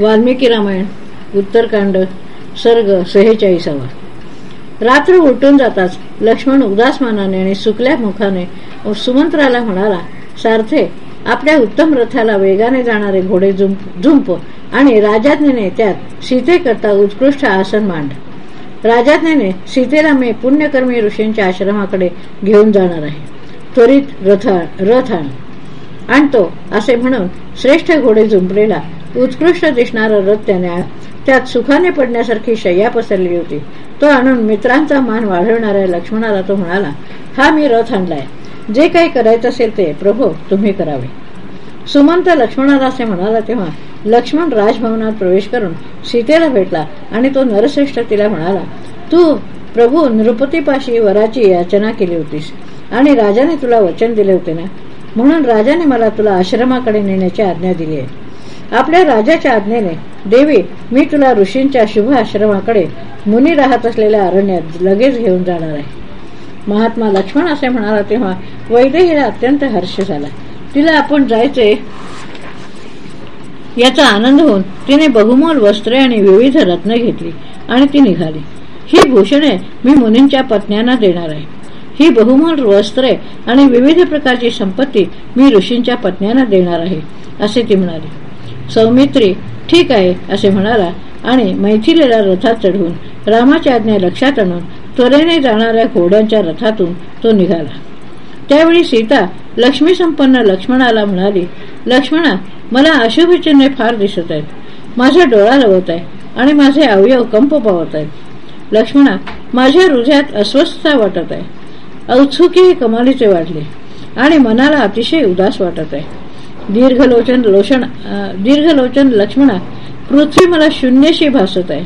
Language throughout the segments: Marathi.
वाल्मिकी रामायण उत्तरकांड सर्ग सेहेचाळीसावा. रात्र उलटून जाताच लक्ष्मण उदास मानाने आणि सुकल्या मुखाने सुमंत्राला म्हणाला सारथे आपल्या उत्तम रथाला वेगाने जाणारे घोडे झुंप आणि राजाज्ञेने त्यात सीतेकरता उत्कृष्ट आसन मांड. राजाज्ञेने सीतेला मी पुण्यकर्मी ऋषींच्या आश्रमाकडे घेऊन जाणार आहे. त्वरित रथ रथ आण. आणतो असे म्हणून श्रेष्ठ घोडे झुंपलेला उत्कृष्ट दिसणारा रथ त्याने त्यात सुखाने पडण्यासारखी शय्या पसरली होती. तो आणून मित्रांचा मान वाढवणाऱ्या लक्ष्मणाला तो म्हणाला हा मी रथ आणलाय. जे काही करायचं असेल ते प्रभू तुम्ही करावे. सुमंत लक्ष्मणाला असे म्हणाला तेव्हा लक्ष्मण राजभवनात प्रवेश करून सीतेला भेटला आणि तो नरश्रेष्ठ तिला म्हणाला तू प्रभू नृपतीपाशी वराची याचना केली होतीस आणि राजाने तुला वचन दिले होते ना? म्हणून राजाने मला तुला आश्रमाकडे नेण्याची आज्ञा दिली आहे. आपल्या राजाच्या आज्ञेने देवी मी तुला ऋषींच्या शुभ आश्रमाकडे मुनी राहत असलेल्या अरण्यात लगेच घेऊन जाणार आहे. महात्मा लक्ष्मण असे म्हणाला तेव्हा वैदेहीला अत्यंत हर्ष झाला. तिला आपण जायचे? याचा आनंद होऊन तिने बहुमोल वस्त्रे आणि विविध रत्न घेतली आणि ती निघाली. ही भूषणे मी मुनींच्या पत्न्यांना देणार आहे. ही बहुमोल वस्त्रे आणि विविध प्रकारची संपत्ती मी ऋषींच्या पत्न्यांना देणार आहे असे ती म्हणाली. सौमित्री ठीक आहे असे म्हणाला आणि मैथिलीला रथात चढवून रामाची आज्ञा लक्षात आणून त्वरेने जाणाऱ्या घोड्यांच्या रथातून तो निघाला. त्यावेळी सीता लक्ष्मी संपन्न लक्ष्मणाला म्हणाली लक्ष्मणा मला अशुभ चिन्हे फार दिसत आहेत. माझा डोळा लवत आहे आणि माझे अवयव कंप पावत आहेत. लक्ष्मणा माझ्या हृदयात अस्वस्थता वाटत आहे. औत्सुकी कमालीचे वाढले आणि मनाला अतिशय उदास वाटत आहे. दीर्घलोचन लोषण दीर्घलोचन लक्ष्मणा पृथ्वी मला शून्यशी भासत आहे.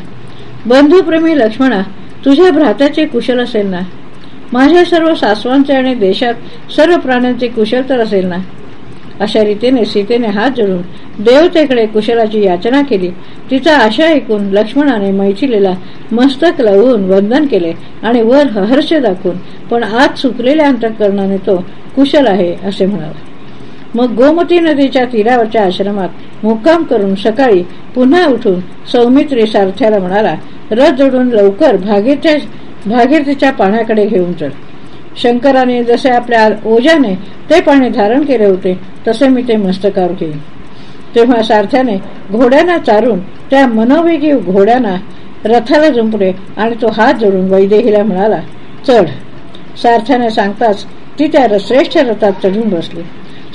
बंधुप्रेमी लक्ष्मणा तुझ्या भ्रात्याचे कुशल असेल ना? माझ्या सर्व सासवांचे आणि देशात सर्व प्राण्यांचे कुशल तर असेल ना? अशा रीतीने सीतेने हात जोडून देवतेकडे कुशलाची याचना केली. तिचा आशा ऐकून लक्ष्मणाने मैथिलीला मस्तक लावून वंदन केले आणि वर हर्ष दाखवून पण आज सुकलेल्या अंतकरणाने तो कुशल आहे असे म्हणाला. मग गोमती नदीच्या तीरावरच्या आश्रमात मुक्काम करून सकाळी पुन्हा उठून सौमित्री सारथ्याला म्हणाला रथ जोडून लवकर भागीरथ्या भागीरथीच्या पाण्याकडे घेऊन चल. शंकराने जसे आपल्या ओझ्याने ते पाणी धारण केले होते तसे मी ते मस्तकावर घेईन. तेव्हा सारथ्याने घोड्यांना चारून त्या मनोवेगी घोड्यांना रथाला जुंपले आणि तो हात जोडून वैदेहीला म्हणाला चढ. सारथ्याने सांगताच ती त्या श्रेष्ठ रथात चढून बसली.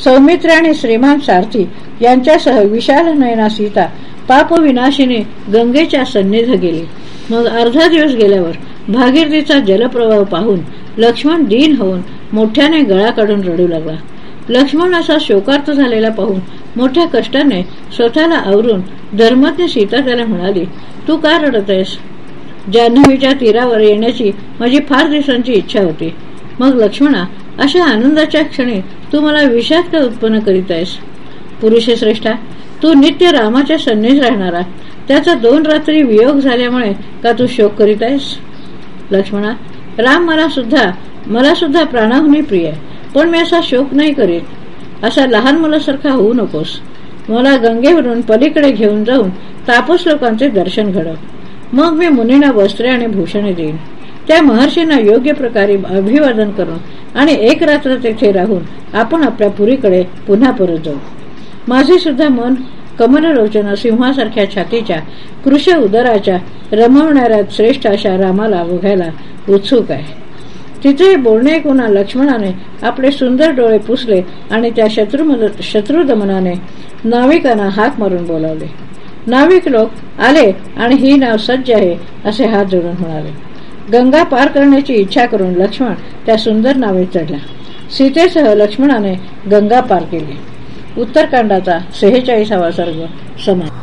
सौमित्र आणि श्रीमान सारथी यांच्यासह विशाल नयना सीता पापविनाशिनी गंगेच्या सन्निध गेली. मग अर्धा दिवस गेल्यावर भागीरथीचा जलप्रवाह पाहून लक्ष्मण दीन होऊन मोठ्याने गळा काढून रडू लागला. लक्ष्मण असा शोकार्थ झालेला पाहून मोठ्या कष्टाने स्वतःला आवरून धर्मज्ञ सीता त्याला म्हणाली तू का रडत आहेस? जान्हवीच्या तीरावर येण्याची माझी फार दिवसांची इच्छा होती. मग लक्ष्मणा अशा आनंदाच्या क्षणी तू मला विषाद का उत्पन्न करीत आहेस. पुरुष श्रेष्ठा तू नित्य रामाच्या सन्नीस राहणारा त्याचा दोन रात्री वियोग झाल्यामुळे का तू शोक करीत आहेस? लक्ष्मणा राम मला सुद्धा मला सुद्धा प्राणाहुनी प्रिय पण मी असा शोक नाही करीत. असा लहान मुलासारखा होऊ नकोस. मला गंगेवरून पलीकडे घेऊन जाऊन तापस लोकांचे दर्शन घडव. मग मी मुनींना वस्त्रे आणि भूषणे देईन. त्या महर्षींना योग्य प्रकारे अभिवादन करून आणि एक रात्र तेथे राहून आपण आपल्या पुरीकडे पुन्हा परत जाऊ. माझे सुद्धा मन कमलरोचन सिंहासारख्या छातीच्या कृष उदराच्या रमवणाऱ्या श्रेष्ठ अशा रामाला बघायला उत्सुक आहे. तिथे बोलणे कोणा लक्ष्मणाने आपले सुंदर डोळे पुसले आणि त्या शत्रू शत्रुदमनाने नाविकांना हाक मारून बोलावले. नाविक लोक आले आणि ही नाव सज्ज आहे असे हात जोडून म्हणाले. गंगा पार करण्याची इच्छा करून लक्ष्मण त्या सुंदर नावेत चढला. सीतेसह लक्ष्मणाने गंगा पार केली. उत्तरकांडाचा सेहेचाळीसावा सर्ग समान